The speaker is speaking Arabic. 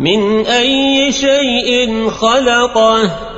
من أي شيء خلقه